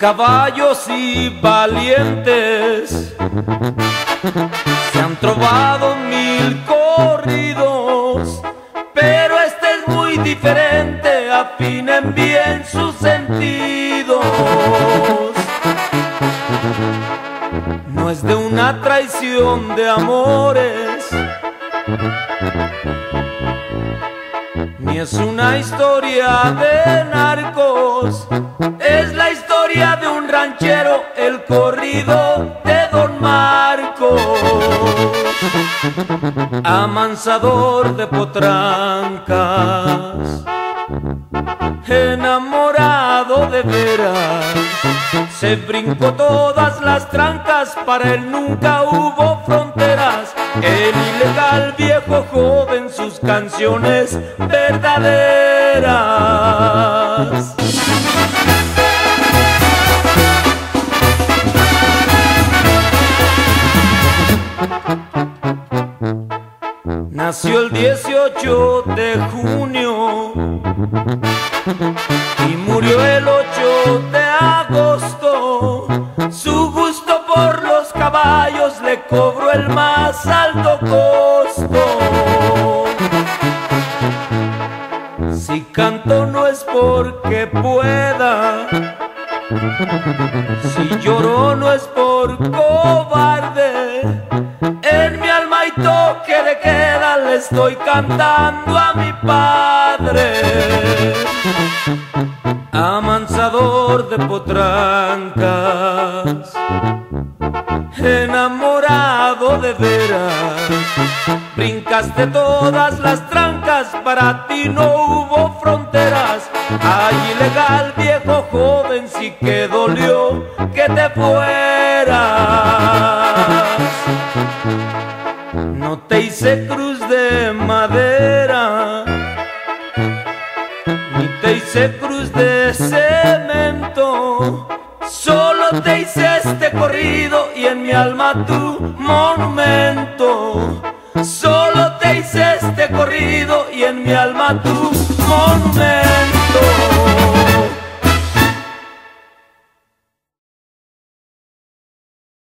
Caballos y valientes se han trovado mil corridos, pero este es muy diferente, afinen bien su sentido. Es de una traición de amores, ni es una historia de narcos, es la historia de un ranchero, el corrido de Don Marcos, amansador de potrancas, enamorado de veras, se brincó todas las trancas, para él nunca hubo fronteras, el ilegal viejo joven, sus canciones verdaderas. Nació el 18 de junio y murió el 8 de el más alto costo. Si canto no es porque pueda, si lloro no es por cobarde. En mi alma y toque de queda le estoy cantando a mi padre. De potrancas, enamorado de veras, brincaste todas las trancas, para ti no hubo fronteras. Ay, ilegal viejo joven, sí que dolió que te fueras. No te hice cruz de madera, ni te hice cruz de cemento. Solo te hice este corrido y en mi alma tu monumento. Solo te hice este corrido y en mi alma tu monumento.